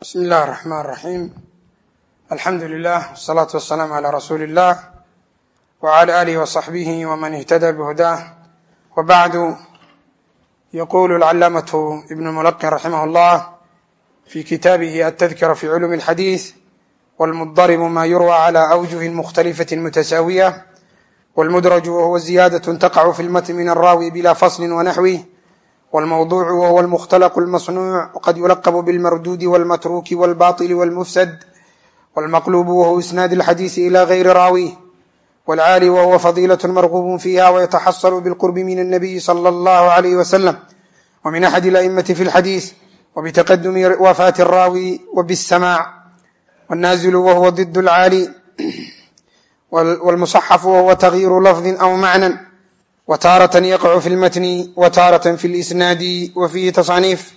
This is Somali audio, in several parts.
bismi illahi raxmaan raxiim alxamdu lilah wsalaatu wasalaamu calaa rasuuli illah wcala aalihi wasaxbihi wman ihtada bhudaah wabacdu yaqulu alcalaamatu ibnu mulaqin raximah llah fi kitaabihi altadkira fi culumi alxadiis wlmudaribu ma yurwa cala awjuhi mukhtalifati mutasaawiya wlmudraju wahuwa ziyaadaة taqacu fi lmatn min alraawi bila fasli wanaxwih wاlmawduc whuwa اlmukhtalq اlmasnuuc wqad yulaqb bاlmardudi wاlmatruki wاlbaطil wاlmufsad wاlmaqlub wahuwa isnaad اlxadiisi ilى gayri raawih wاlcaali wahuwa fadilaة margub fiha wyataxasl bاlqurbi min الnabiyi slى اllah عlyh wslam wmin axad اlأئmaةi fi اlxadiis wbtaqadumi wafaati الraawi wbالsamاع wالnaazil wahuwa ضid اlcaali wاlmuصxaf wahuwa تغyiru lafظi aw macnى wtaaraة yaqcu fi اlmatni wtaaraة fi اlisnaadi wa fiihi taصaniif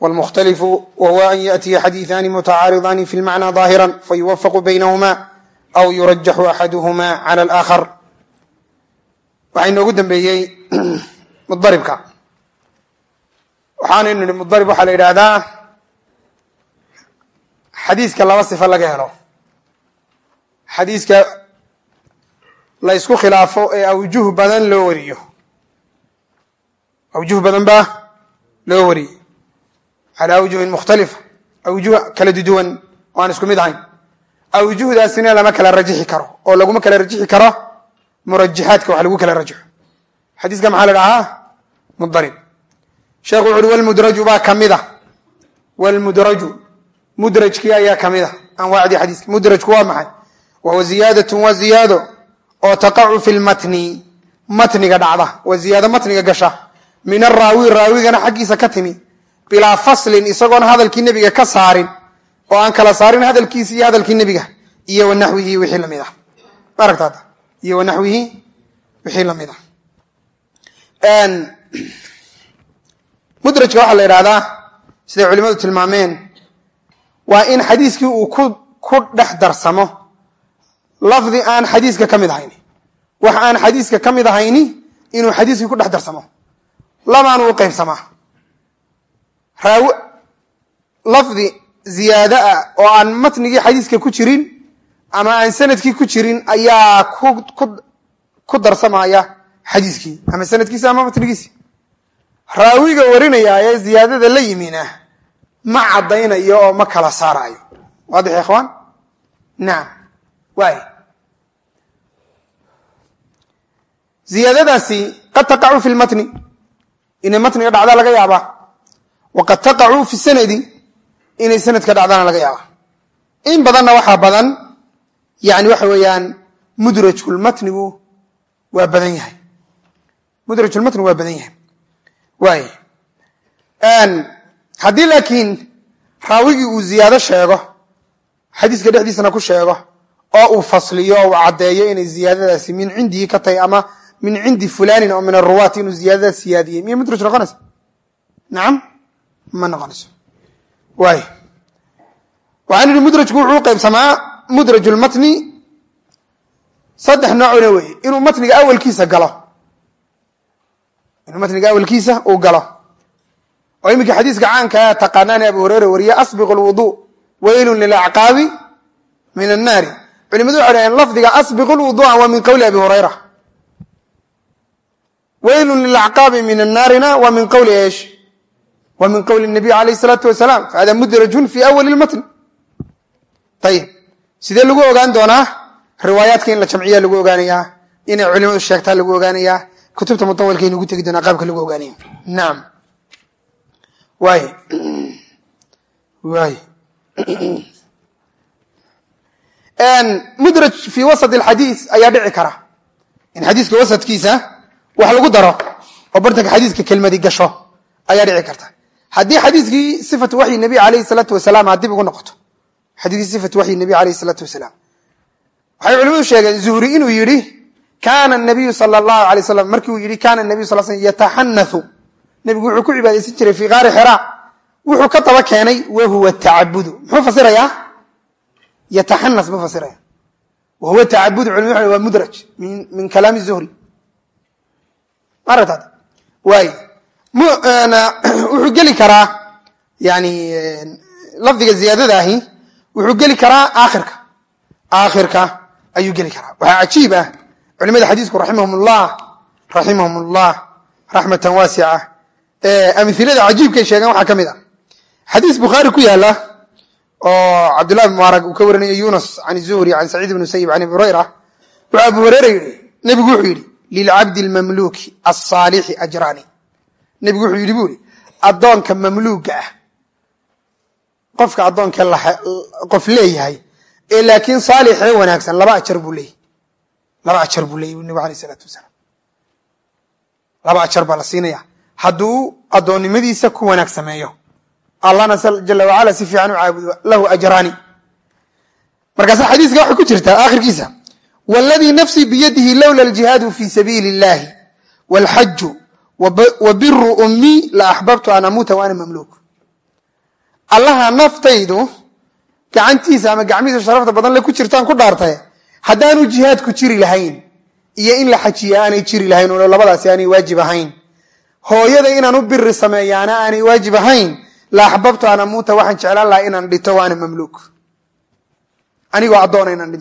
wاlmukhtalifu wahuwa an yaأtiya xadiiثani mutacaaridani fi اlmacnى ظaahira fayuwafaq baynahuma aw yurajaxu axaduhuma calى اlآkhar waxaa inoogu dambeeyey mudaribka waxaanu nihi mudarib waxaa la yidhaahdaa xadiiska laba sifa laga helo xadiiska la ysku khilaafo ee awjuh badan loo wariyo. Awjuh badan baa loo wariyey calaa awjuhin mukhtalifa awjuh kala duduwan oo aan isku mid ahayn. Awjuhdaasina lama kala rajixi karo oo laguma kala rajixi karo murajaxaadka wax lagu kala rajaxo xadiiska maxaa la dhahaa? Mudarib. Sheekhu wuxu uhi walmudraju baa ka mid a walmudraju mudrajkii ayaa ka mid a anwaacdii xadiiska. Mudrajku waa maxay? Wahuwa ziyaadatun waa ziyaado oo taqacu fi lmatni matniga dhacda waa ziyaado matniga gasha. Min araawi raawigana xaggiisa ka timi. Bilaa faslin isagoon hadalkii nebiga ka saarin oo aan kala saarin hadalkiisi iyo hadalkii nebiga. Iyo wanaxwihi wixii la mid ah. Maaragtaada iyo wanaxwihi wixii la mid ah. Mudrajka waxaa la yidhahdaa siday culimadu tilmaameen waa in xadiiskii uu ku dhex darsamo lafdi aan xadiiska ka mid ahayni. Wax aan xadiiska ka mid ahayni inuu xadiiskii ku dhex darsamo. Labaanu u qaybsamaa. Raaw lafdi ziyaado ah oo aan matnigii xadiiska ku jirin ama aan sannadkii ku jirin ayaa ku darsamaya xadiiskii ama sanadkiisi ama matnigiisi. Raawiga warinaya ee ziyaadada la yimina ma caddaynayo oo ma kala saaraayo waadix ikhwaan nacam waay ziyaadadaasi qad taqacu fi lmatni inay matniga dhacdaa laga yaabaa waqad taqacu fi sanadi inay sanadka dhacdaana laga yaabaa in badanna waxaa badan yani waxa weeyaan mudrajkulmatnigu waa badan yahay mudrajulmatnigu waa badan yahay waay haddii laakiin raawigii uu ziyaado sheego xadiiska dhexdiisana ku sheego oo uu fasliyo o uu caddeeyo inay ziyaadadaasi min cindihi ka tahay ama min cindi fulanin oo min aruwaati inuu ziyaadadaas siyaadiyey. Miyay mudraj noqonaysa nacam ma noqonayso. Waay. Waxaan idhi mudrajku wuxuu qaybsamaa mudraj lmatni saddex noocna weeye inuu matniga awalkiisa galo. Inuu matniga awalkiisa uu galo. Oo iminka xadiiska caankaa taqaanaane abu hureyre wariye asbiq lwudu waylun lilacqaabi min annaari. Culimadu waxay dhaheen lafdiga asbiq lwudua waa min qowli abi hurayra waylun lilacqaabi min annaarina waa min qowli eesh waa min qowli nabiy alayh isalaatu wasalaam. Fahada mudrajun fi awali lmatn ayib sidee lagu ogaan doonaa? Riwaayaadka in la jamciya lagu ogaanayaa inay culimadu sheegtaa lagu ogaanayaa kutubta mutawalkaynu ugu tegi doonaa qaabka lagu ogaanaya. Naam. Waay waay mudraj fi wasat alxadiis ayaa dhici kara. In xadiiska wasadkiisa wax lagu daro oo bartanka xadiiska kelmadi gasho ayaa dhici karta. Haddii xadiiskii sifatu waxyi nabi alayhi salaatu wasalaam aad dib ugu noqoto xadiiskii sifatu waxyi nabi alayhi salaatu wasalaam. Waxay culimadu sheegeen zuhri inuu yidhi kaana nabiyu sala allahu alay slam markii uu yidhi kaana nabiyu sal slam yataxanathu nebigu wuxuu ku cibaadaysan jiray fii kaari xira wuxuu ka daba keenay wahuwa tacabudu muxuu fasirayaa? Yataxanas buu fasiraya wahuwa tacabudu culimadu waa mudraj min kalaami zuhri wuxuu geli karaa yani lafdiga ziyaadada ahi wuxuu geli karaa aakhirka. Aakhirka ayuu geli karaa. Waxaa cajiib ah. Culimada xadiisku raximahumullah raximahumullah raxmatan waasica amilada cajiibkay sheegeen waxaa ka mid ah. Xadiis bukhaari ku yaalla oo cabdullahi bn mubaarag uu ka warinayo yunus can zuhri can saciid bn musayib can abi hurayra wuxuu abu hureyra yidhi nebigu wuxuu yidhi lilcabdi lmamluuki asaalixi ajraani nebigu wuxuu yidhi bu ihi addoonka mamluuga ah qofka addoonka qof leeyahay ee laakiin saalixee wanaagsan laba ajar buu leeyahy laba ajar buu leeyay nebigu alay isalaatu wasalaam laba ajar baa la siinaya hadduu addoonnimadiisa ku wanaag sameeyo allahna jala wacala si fiican u caabudo lahu ajraani markaasa xadiiska waxay ku jirtaa aakhirkiisa wladii nafsii biyadihi lowla ljihaadu fii sabiili illaahi walxaju wa biru ummii la axbabtu an amuuta waana mamluuk allaha naftaydu gacantiisa ama gacmihiisa sharafta badan le ku jirtaan ku dhaartay haddaanu jihaadku jiri lahayn iyo in la xajiya aanay jiri lahayn oo labadaasi aanay waajib ahayn hooyada inaan u biri sameeyaana aanay waajib ahayn la axbabtu an amuuta waxaan jeclaan lahaa inaan dhinto waana mamluuk anigoo addoona inaan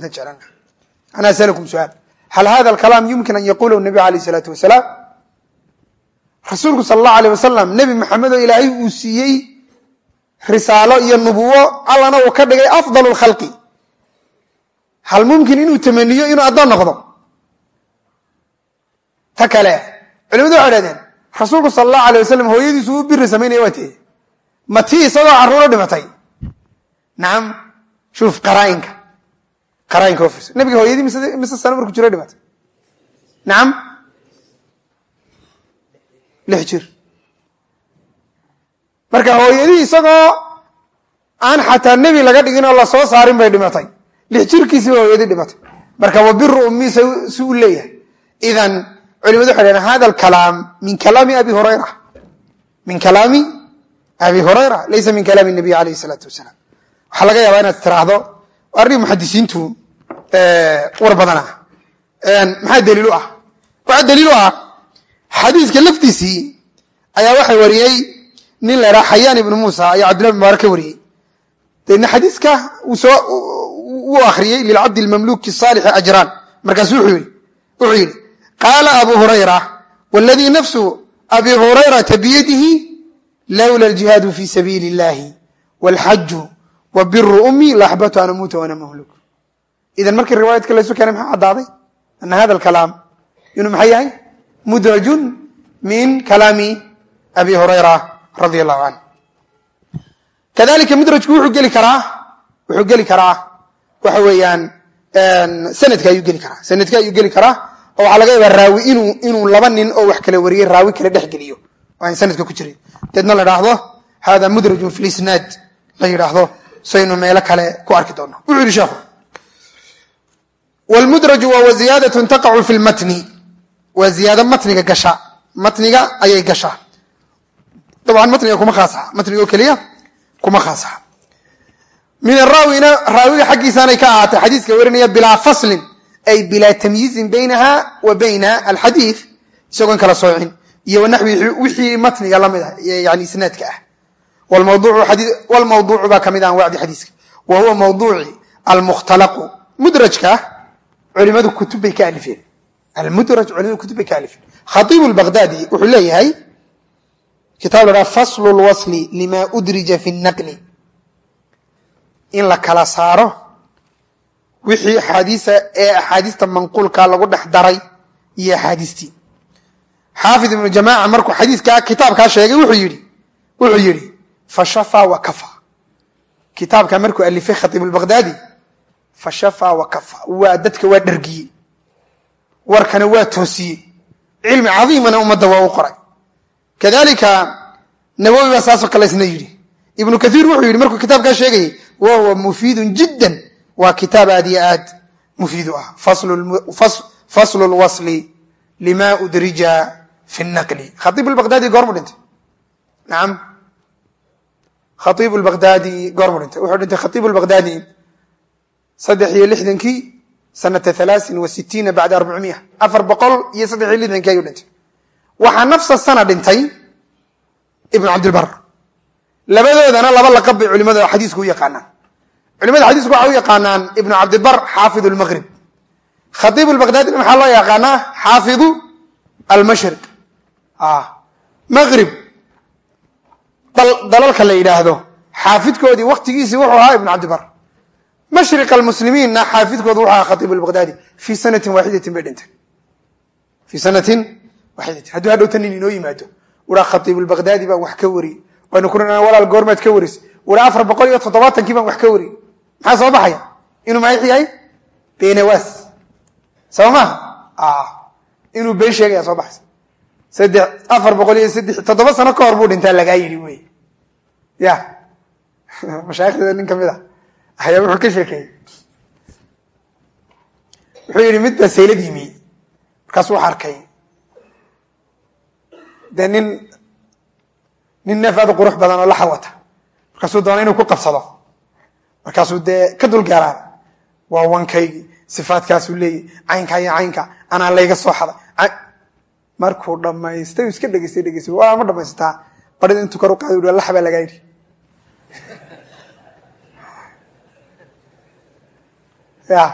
ana asalkum suaal hal hada alkalaam yumkin an yaqulahu nabiy alayh isalaatu wasalaam rasuulku sala allahu alayh wasalam nebi maxamed oo ilaahay uu siiyey risaalo iyo nubuwo allana uu ka dhigay afdal lkhalqi hal mumkin inuu tamaniyo inuu addoon noqdo ta kale culimadu waxay dhahdeen rasuulku sala allahu alay wasalam hooyadiisu u biri samaynaya waa tee ma tii carruuro dhimatay nacam shuuf qaraainka qaraainka ofirso nabiga hooyadii mise sano markuu jiro dhimatay nacam lix jir. Marka hooyadii isagoo aan xataa nebi laga dhigin oo la soo saarin bay dhimatay. Lix jirkiisiba hooyadii dhimatay. Marka wa biru ummii si u leeyahay. Idan culimadu waxay dhaheen hada alkalaam min kalaami abi hurayra. Min kalaami abi hurayra laysa min kalaami nabiy alayh isalaatu wasalaam waxaa laga yaabaa inaad tiraahdo arrin muxadisiintu war badana maxaa daliil u ah? Waxaa daliil u ah xadiiska laftiisii ayaa waxay wariyey nin la idhaha xayaan ibnu muusa ayaa cabdillahi mubaarak ka wariyey. Dabeedna xadiiska uu akhriyey lilcabdi lmamluki saalixi ajraan markaasu wuxuu yidhi qaala abu hurayra wladii nafsu abi hurayrata biyadihi lowla aljihaadu fi sabiili اllahi wاlxaju wa biru ummii laaxbatu an amuuta wana mamluuk idan markii riwaayadka laysu keenay maxaa caddaaday ana hada alkalaam inuu maxay yahay mudrajun min kalaami abi hurayra radi allahu canh kadalika mudrajku wuxuu geli karaa wuxuu geli karaa waxa weeyaan sanadka ayuu geli karaa sanadka ayuu geli karaa oo waxaa laga yaabaa raawi inuu inuu laba nin oo wax kala wariyey raawi kala dhex geliyo oo aan sanadka ku jirin deedna la idhaahdo hada mudrajun fi la yidhaahdo saynu meelo kale ku arki doonno wuxuu yihi sheekhu wlmudraju waa ziyaadatun taqacu fi lmatni waa ziyaado matniga gasha matniga ayay gashaa dabcan matniga kuma khaasaha matniga oo keliya kuma khaasaha min araawina raawiga xaggiisaanay ka ahaatay xadiiska warinaya bilaa faslin ay bilaa tamyiizin baynaha wa bayna alxadiid isagoon kala soocin iyo wanaxwi wixii matniga la mid ah yani isnaadka ah wlmawduucu baa ka mid ah anwacdi xadiiska wa huwa mawduuci almukhtalaqu mudrajka culimadu kutubbay ka alifeen. Almudraj culimadu kutubbay ka alifeen. Khaiibu lbaghdadi wuxuu leeyahay kitaab la dhaha faslu lwasli lima udrija fi naqli. In la kala saaro wixii axaadiisa ee axaadiista manquulka lagu dhex daray iyo axaadiistii xaafid ibnu jamaaca markuu xadiiskaa kitaabkaa sheegay wuxuu yidhi wuxuu yidhi fashafa wa kafa. Kitaabkaa markuu alifay khatiib lbaghdadi fashafa wa kafa waa dadka waa dhargiyey warkana waa toosiyey cilmi cadiimana ummadda waa u qoray kadalika nawowi baa saasoo kale isna yidhi ibnu kaiir wuxuu yidhi markuu kitaabkaa sheegayay wa huwa mufiidun jiddan waa kitaab aad iyo aad mufiid u ah faslu lwasli lima udrija fi naqli khaiib lbaghdadi goormu dhintay nacam khaiib lbaghdadi goormu dhintay wuxuu dhintay khaiib lbaghdadi saddex iyo lixdankii sanata alaain wa sitiina bacda arbacmiya afar boqol iyo saddex iyo lixdankii ayuu dhintay. Waxaa nafsa sana dhintay ibnu cabdilbar. Labadoodana laba laqab bay culimada xadiisku u yaqaanaan. Culimada xadiisku waxay u yaqaanaan ibnu cabdibar xaafid lmaqrib khaiib lbaqdaadina maxaa loo yaqaanaa? Xaafidu almashriq. Maqrib dalalka la yidhaahdo xaafidkoodii waktigiisii wuxuu ahaa ibnu cabdibar mashriq almuslimiinna xaafidkooda wuxuu ahaa khaiib lbaqdaadi fii sanatin waaxidatin bay dhinteen fii sanatin waaxidatin hadduu hadhowta nin inoo yimaado uraa khaiib lbaqdaadi baan wax ka wariyey waynu ku walaal goormaad ka waris uraa afar boqol iyo toddobaatankii baan wax ka wariyey maxaa soo baxaya inuu maaix yahay beenawaas soo maha inuu been sheegaya soo baxaysa saddex afar boqol iyo saddex toddoba sano ka hor buu dhintaa lagaa yidhi wey ya mashaaikhdada nin ka mid a ayaa wuxuu ka sheekeeyey wuxuu yidhi mid baa saylad yimi markaasuu wax arkay dee nin nin neef aad qurux badan oo laxa wata markaasuu doona inuu ku qabsado markaasuu dee ka dulgaaraan waa wankaygii sifaadkaasuu leeyahy caynka iyo caynka anaa layga soo xaday markuu dhamaystay iska dhegeystay dhegeystay waa ma dhamaysataa barida intuu kor u qaada u lax baa lagaa yidhi ya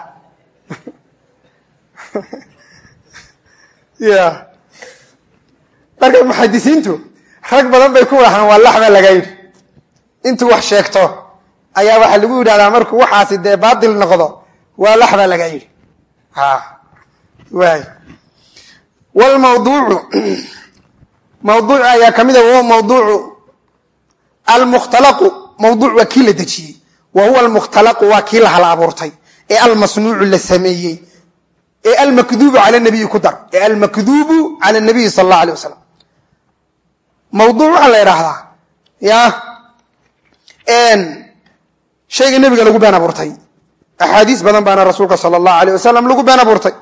ya marka muxadisiintu rag badan bay ku dhahaan waa lax baa lagaa yidhi. Intuu wax sheegto ayaa waxaa lagu yidhahdaa markuu waxaasi dee baatil noqdo waa lax baa lagaa yidhi. Waay wlmawduucu mawduuc ayaa ka mid a wahuwa mawduucu almukhtalaqu mawduuc waa kii la dejiyey wa huwa almukhtalaqu waa kii la hal abuurtay ee almasnuucu la sameeyey ee almakduubu cala nabiyi ku dar ee almakduubu cala nabiyi sala allah alay wasalam mawduuc waxaa la idhaahdaa ya shayga nebiga lagu been abuurtay axaadiis badan baana rasuulka sala allahu aleyh wasalam lagu been abuurtay.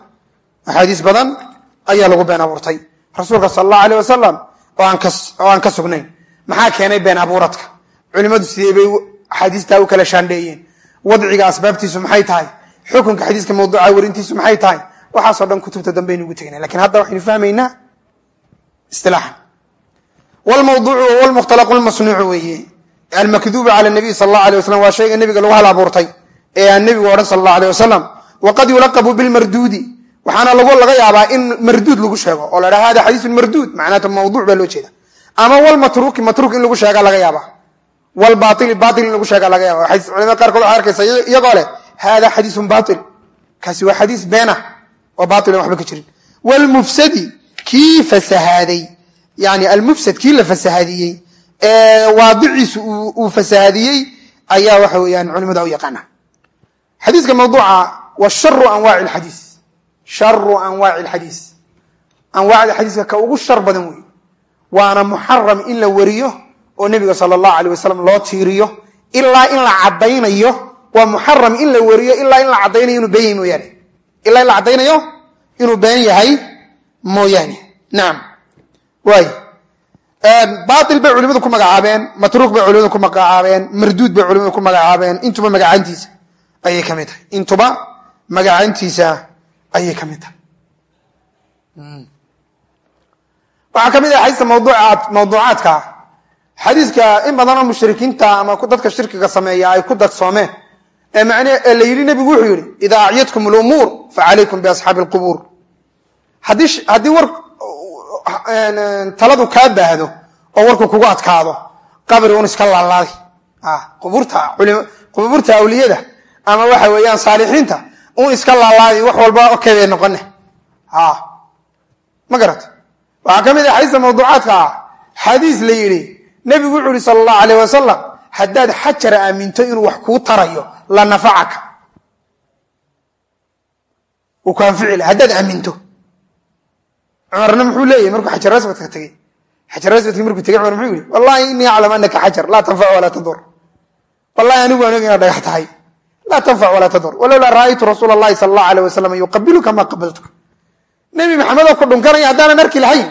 Axaadiis badan ayaa lagu been abuurtay. Rasuulka sala allahu aleyh wasalam oo aan ka sugnayn maxaa keenay been abuuradka culimadu sidee bay axaadiistaa u kala shaandheeyeen? Wadciga asbaabtiisu maxay tahay xukunka xadiiska mawduuca warintiisu maxay tahay? Waxaasoo dhan kutubta dambaynu ugu tegna laakiin hadda waxaynu fahmaynaa isilaaxan wlmawduucu wahuwa lmukhtalaqu lmasnuucu weeye. Almakduubu cala nabiy sala allahu alay wasalam waa shayga nebiga lagu hal abuurtay ee aan nebigu odhan sala allahu aleyh wasalam waqad yulaqabu bilmarduudi waxaana laga yaabaa in marduud lagu sheego oo la dhaha hada xadiisun marduud macnaata mawduuc baa loo jeeda ama walmatruuki matruuk in lagu sheegaa laga yaaba walbaili bail in lagu sheegaa laga yaaba xadiis culamada qaarkood waxaa arkaysa iyagoo leh hada xadiisun bail kaasi waa xadiis beena oo bailan waxba ka jirin wlmufsadi kii fasahaaday yani almufsad kii la fasahadiyey ee waadiciisu uu fasahadiyey ayaa waxa weeyaan culimada u yaqaana xadiiska mawduuca wa sharu anwaaci lxadiis sharu anwaaci alxadiis anwaacda xadiiska ka ugu shar badan wey waana muxaram in la wariyo oo nebiga sala allahu aleyh wasalam loo tiiriyo ilaa in la caddaynayo waa muxaram in la wariyo ilaa in la caddaynayo inuu been yahay mooyaane. Ilaa in la caddaynayo inuu been yahay mooyaane. Nacam waay bail bay culimadu ku magacaabeen matruuq bay culimadu ku magacaabeen marduud bay culimadu ku magacaabeen intuba magacaantiisa ayay ka mid tahay. Intuba magacaantiisa ayay ka mid tahay. Waxaa ka mid ah xadiiska mawduucaadka. Xadiiska in badanoo mushrikiinta ama dadka shirkiga sameeya ay ku dadsoomeen ee man ee la yidhi nebigu wuxuu yidhi idaa acyadkum lumuur facalaykum biasxaabi lqubuur haddii war taladu kaa baahdo oo warku kugu adkaado qabri un iska laalaadi. Qubuurta awliyada ama waxa weeyaan saalixiinta un iska laalaadi wax walba okay bay noqone ma garat waxaa ka mid ah xadiiska mawduucaadka ah xadiis la yidhi nebigu wuxuu yihi sala allahu alayh wasalam haddaad xajara aaminto inuu wax kuu tarayo la nafacaka. Uu ku anfici laha haddaad aaminto. Cumarna muxuu leeyahy markuu xajar aswadka tegey xajar aswadki markuu tegey cumar muxuu yihi wallahi inii aclam anaka xajar laa tanfac walaa tadur wallahi anigu aan og inaad dhagax tahay. Laa tanfac walaa tadur walowlaa ra'aytu rasuula allahi sala allahu alayh wasalam yuqabiluka ma qabaltuka nebi maxamed oo ku dhunkanaya haddaanan arki lahayn.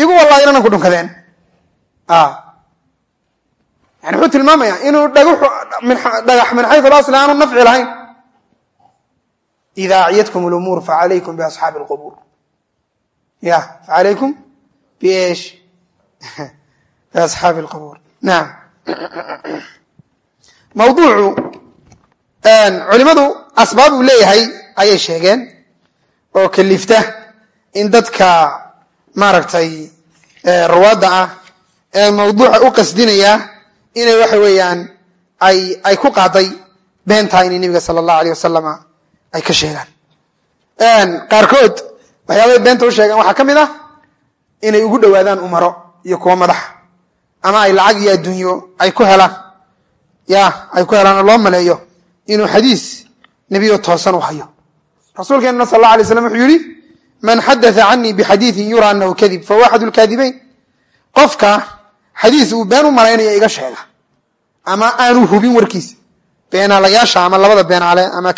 Igu wallahi inaanan ku dhunkadeen yani wuxuu tilmaamaya inuu dhagax min xayu lasli aanu nafci lahayn. Ida acyadkum lumuur facalaykum biasxaabi lqubuur ya facalaykum bish biasxaabi lqubuur naam. Mawduucu culimadu asbaab uu leeyahay ayay sheegeen oo kalifta in dadka maaragtay ruwaadda ah ee mawduuca u qasdinaya inay waxa weeyaan ay ku qaaday beentaa inay nebiga sala allahu aleyh wasalama ay ka sheegaan. Qaarkood waxyaabay beenta u sheegaan. Waxaa ka mid ah inay ugu dhowaadaan umaro iyo kuwa madaxa ama ay lacag iyo adduunyo ay ku helaan. Ya ay ku helaan oo loo maleeyo inuu xadiis nebiyo toosan u hayo rasuulkeenuna sal alla alay slam wuxuu yihi man xadaa canii bixadiiin yura anahu kadib fahuwa axad lkaadibayn qofka xadiis uu been u malaynaya iga sheega ama aanu hubin warkiisa beenaalayaasha ama labada beenaale ama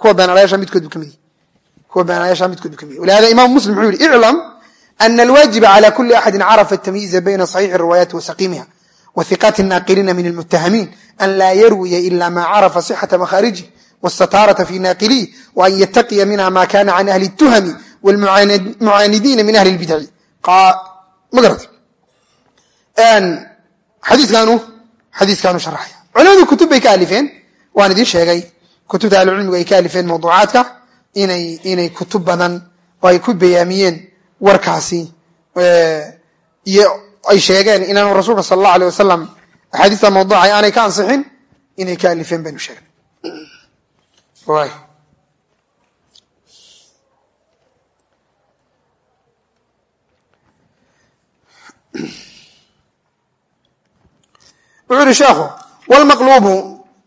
kuwa beenaalayaasha midkood bu kamid kuwa beenaalayaasha midkood bu kamid walihada imam muslim wuxuu yihi iclam ana alwaajiba cala kuli axadi carafa atamyiiza bayna saxiixi riwaayaati wa saqiimiha wa hiqaati naaqiliina min almutahamiin an laa yarwiya ila ma carafa sixata makhaariji wاstataarata fi naaqilihi wa an yataqiya minha ma kana can ahli اtuhami wاlmucaanidiina min ahli اlbidci ma garat xadiikanu xadiiskaanu sharaxaya culimadu kutub bay ka alifeen waan idiin sheegay. Kutubta ahlucilmigu ay ka alifeen mawduucaadka inay inay kutub badan oo ay ku bayaamiyeen warkaasi. Iyo ay sheegeen inaanu rasuulka sala allahu alيh wasalam axaadiista mawduuca aanay ka ansixin inay ka alifeen baynu sheegnay wuxuu yihi sheekhu wlmaqluubu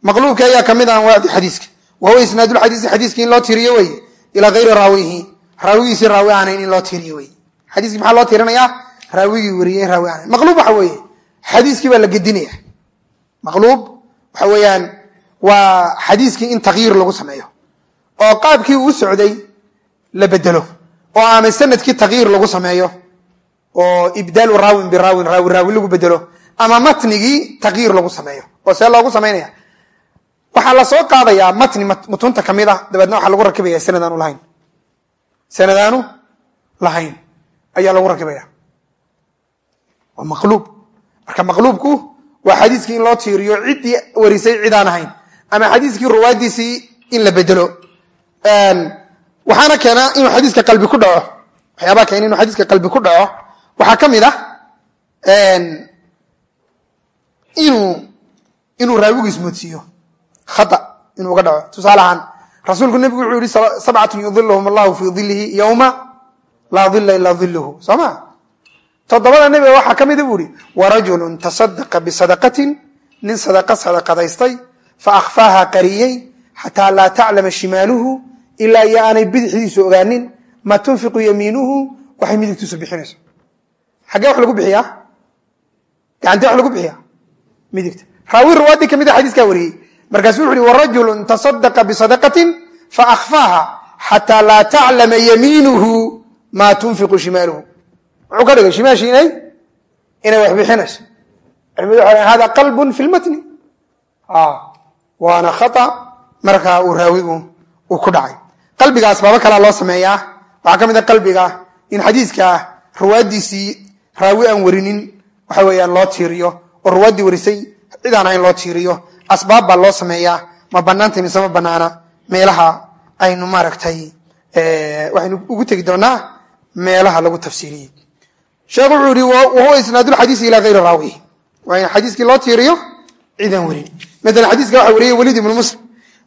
maqluubka ayaa ka mid ah anwaacdi xadiiska. Wa huwa isnaadulxadiisi xadiiski in loo tiriyo weye ilaa hayri raawihi. Raawigiisii raawi aanayn in loo tiriyo weye xadiiskii maxaa loo tirinayaa? Raawigii wariyey raawi aanayn maqluub waxa weeye xadiiskii baa la gedinaya maqluub waxa weeyaan waa xadiiskii in takyiir lagu sameeyo oo qaabkii uu socday la bedelo oo ama sannadkii takyiir lagu sameeyo oo ibdaalu raawin biraawin raawi raawi lagu bedelo ama matnigii takyiir lagu sameeyo oo see loogu samaynaya waxaa la soo qaadayaa matni mutunta ka mid ah dabeedna waxaa lagu rakibaya sanadaanu lahayn. Sanadaanu lahayn ayaa lagu rakibaya. Waa maqluub. Marka maqluubku waa xadiiskii in loo tiiriyo ciddii warisay cid ahayn ama xadiiskii ruwaadiisii in la bedelo waxaana keena inuu xadiiska qalbi ku dhaco. Waxyaabaa keena inuu xadiiska qalbi ku dhaco. Waxaa ka mid ah inuu inuu raawigiis moodsiiyo khata inuu uga dhaco. Tusaale ahaan rasuulku nebigu wuxuu yihi sabcatun yudiluhum allahu fii dilihi yowma laa dila ilaa diluhu soo ma? Toddobada nebiga waxaa ka mida buu ihi warajulun tasadaqa bisadaqatin nin sadaqa sadaqadaystay fa akhfaaha qariyey xataa laa taclama shimaaluhu ilaa iyo aanay bidixdiisu ogaanin maa tunfiqu yamiinuhu. Waxay midigtiisu bixinayso xaggee wax lagu bixiyaa? Gacantee wax lagu bixiyaa midigta raawi ruwaadii ka mid a xadiiskaa wariyey. Markaasuu wuxu uhi warajulun tasadaqa bisadaqatin faakfaaha xataa laa taclama yamiinuhu maa tunfiqu shimaaluhu. Muxuu ka dhigay shimaashi inay inay wax bixinayso. Culimadu waxay hada qalbun fi lmatni waana khata markaa uu raawigu uu ku dhacay. Qalbiga asbaabo kalea loo sameeyaa. Waxaa ka mid a qalbiga in xadiiska ruwaadiisii raawi aan warinin waxa weeyaan loo tiiriyo oo warisay cid aan ahayn loo tiiriyo. Asbaab baa loo sameeyaa. Ma banaantay mise ma banaana meelaha aynu maaragtay waxaynu ugu tegi doonaa meelaha lagu tafsiiriyey. Sheekhu wuxuu yihi wahuwa isnaadulxadiisi ilaa hayri raawi. Waa in xadiiskii loo tiiriyo cidaan warin maala xadiiska waxa wariyey waliid ibnu muslim.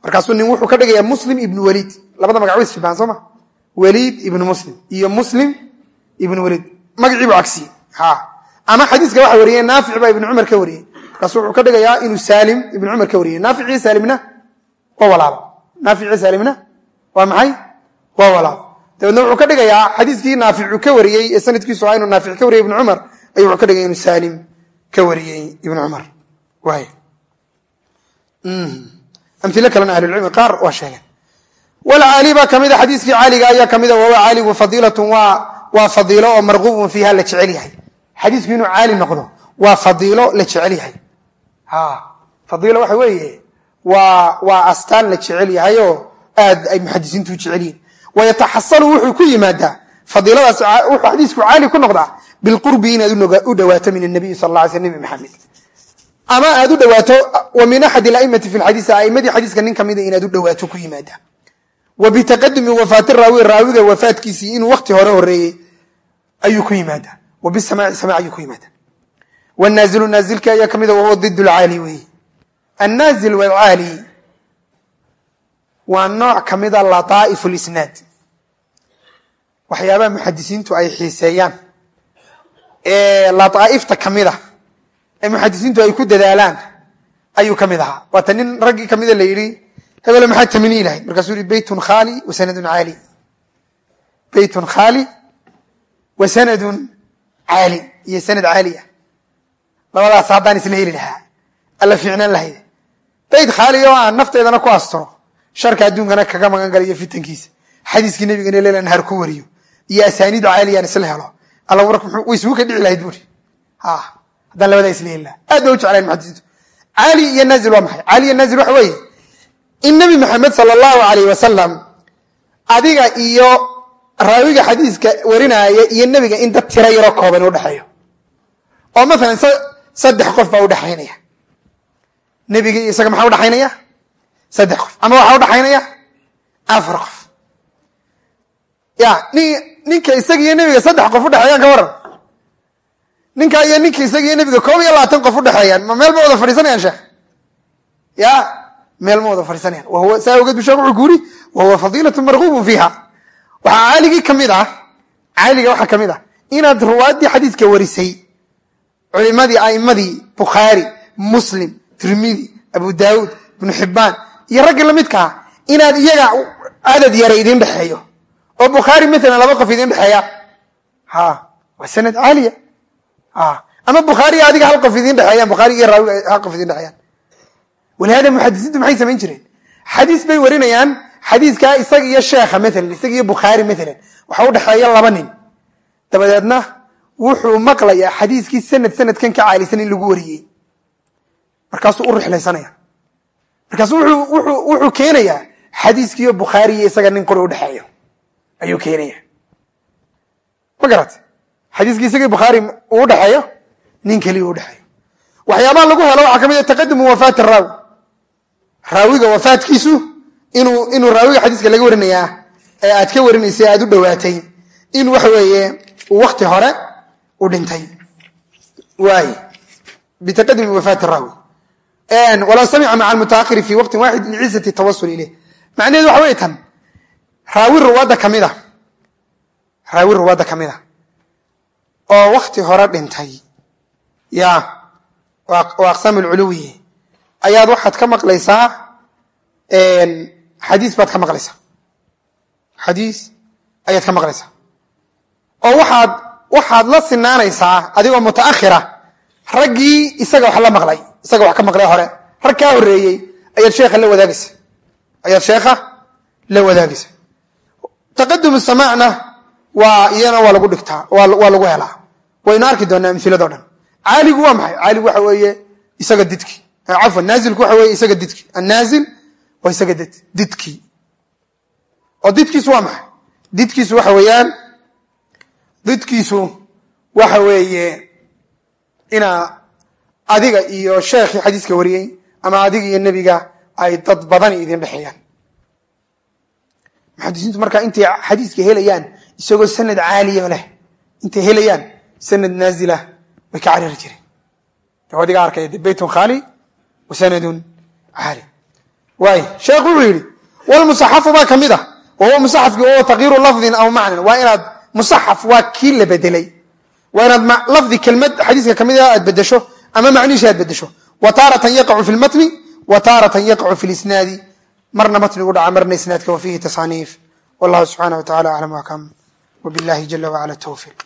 Markaasuu nin wuxuu ka dhigayaa muslim ibnu waliid. Labada magac way isjibaan soo ma? Waliid ibnu muslim iyo muslim ibnu waliid. Magacii buu cagsiyey ama xadiiska waxa wariyey naafic baa ibnu cumar ka wariyey markaasu wuxuu ka dhigayaa inuu saalim ibnu cumar ka wariyey naaficii saalimna waa walaalo naaficii saalimna waa maxay? Waa walaalo dabeedna wuxuu ka dhigayaa xadiiskii naaficu ka wariyey sanadkiisu ahaa naafic ka wariyey ibnu cumar ayuu ka dhigaya inuu saalim ka wariyey ibnu cumar waay amilo kalena ahlulcilmi qaar waa sheegeen. Walcaali baa kamida xadiiskii caaliga ayaa kamida wahuwa caaligu fadiilatun waa fadiilo oo marquubun fiiha la jecel yahay xadiisku inuu caali noqdo waa fadiilo la jecel yahay. Fadiilo waxa weeye waa astaan la jecel yahay oo aad ay muxadisiintu u wayataxasalu wuxuu ku yimaadaa fadiiladaas wuxuu xadiisku caali ku noqdaa bilqurbi inaad u dhawaato min anabiy sal la sl nebi maxamed. Ama aad u dhawaato wa min axad aimati fi xadiis aimadii xadiiska nin kamida inaad u dhawaato ku yimaada wa bitaqadumi wafaati raawi raawiga wafaatkiisii inuu wakti hore horeeyey ayuu ku yimaada samac ayuu ku yimaada wanaazilu naazilka ayaa ka mid a wahuwa did lcaali wey annaazil waalcaali waa nooc kamida lataaif lisnaad waxyaabaha muxadisiintu ay xiiseeyaan ee lataaifta kamida ee muxadisiintu ay ku dadaalaan ayuu ka mid ahaa waata nin raggii kamida la yidhi hebelo maxaad tamini lahayd markaasuu yihi caali iyo sanad caali ah. Labadaas haddaan isla heli lahaa alla fiicnaan lahayd. Beyt khaali oo aan nafteedana ku asturo sharka adduunkana kaga magan galayo fitankiisa. Xadiiskii nabigana lelan har ku wariyo iyo asaaniid caaliyaan isla helo alla wark way isugu ka dhici lahayd buuri haddaan labadaa isla heli lahaa. Aad ba u jeclayn muxadisiintu caali iyo naazil waa maxay? Caali iyo naazil waxa weeye. In nabi maxamed sala allahu alayh wasalam adiga iyo raawiga xadiiska warinaaya iyo nebiga in dad tiro yaroo kooban udhexeeyo oo maalan saddex qof baa udhexaynaya nebiga iyo isaga maxaa udhexaynaya saddex qof. Ama waxaa udhexaynaya afar qof. Ya nin ninka isaga iyo nebiga saddex qof udhexeeyaan ka waran. Ninka iyo ninka isaga iyo nebiga koob iyo labaatan qof udhexeeyaan ma meel ma wada fadhiisanayaan sheekh? Ya meel ma wada fadhiisanayaan. Wahuwa saa ogeed sheekh wuxuu ku yuri wahuwa fadiilatu margubun fiiha waxaa caaligii ka mid ah caaliga waxaa ka mid ah inaad ruwaaddii xadiiska warisay culimadii aimadii bukhaari muslim tirmidi abu daawuud ibnu xibbaan iyo raggii lamidkaa inaad iyaga adad yara idin dhexeeyo. Oo bukhaari maalan laba qof idin dhexeeya. Ha waa sanad caaliya ama bukhaari adiga hal qof idin dhexeeyaan bukhaari iyo raawiga hal qof idin dhexeeyaan. Walihada muxadisiintu maxay samayn jireen? Xadiis bay warinayaan xadiiskaa isaga iyo sheekha maalan isaga iyo bukhaari maalan waxa udhexeeya laba nin. Dabadeedna wuxuu maqlayaa xadiiskii sanad sanadkan ka caalisan in lagu wariyey. Markaasuu u rixlaysanaya markaasu wuxuu keenayaa xadiiskiiyo bukhaari iyo isaga nin qori udhexeeyo ayuu keenaya ma garat xadiiskii isagii bukhaari uu udhexeeyo nin keliya udhexeeyo waxyaabaha lagu helo waxaa ka mid a taqadumu wafaati raawi. Raawiga wafaatkiisu inuu raawiga xadiiska laga warinayaa ee aad ka warinaysay aad u dhowaatay in waxa weeye uu wakti hore u dhintay. Waay bitaqadumi wafaati raawi. Wala samica maca almutaahiri fi waqtin waaxid liciisati tawasul ileyh macnaheedu waxa wey tan raawi ruwaadda ka mid a raawi ruwaadda ka mid a oo wakti hore dhintay ya oo aqsaam alculuwi ayaad waxaad ka maqlaysaa xadiis baad ka maqlaysaa. Xadiis ayaad ka maqlaysaa. Oo waxaad waxaad la sinaanaysaa adigoo mutaakhira. Raggii isaga wax la maqlay isaga wax ka maqlay hore. Rag kaa horeeyey ayaad sheekha la wadaagaysa ayaad sheekha la wadaagaysa taqadum samacna waa iyana waa lagu dhigtaa waa lagu helaa. Waynu arki doonaa amilado dhan. Caaligu waa maxay? Caaligu waxa weeye isaga didki. Cafwan naazilku waxa weye isaga didki. Annaazil waa isaga didkii oo didkiisu waa maxay? Didkiisu waxa weeyaan didkiisu waxa weeye inaa adiga iyo sheekhii xadiiska wariyey ama adiga iyo nebiga ay dad badan idin dhexeeyaan muxadisiintu markaa intay xadiiska helayaan isagoo sanad caaliya leh intay helayaan sanad naazila way ka carari jireen. Adiga arkaya de khaali wa sanadun caali waay sheekh wuxuu yidhi walmusaxafu baa ka mid ah wa huwa musaxafki oo takyiiru lafdin aw macnan. Waa inaad musaxaf waa kii la bedelay waa inaad lafdi kelmad xadiiska ka mid a aad bedesho ama macnihiisi aad bedesho wa taaratan yaqacu fi lmatni wa taaratan yaqacu fi lisnaadi marna matnigu dhaca marna isnaadka wa fiihi tasaaniif. Wallahu subxaanah wa tacala aclam akam wbillahi jala wacala tawfiq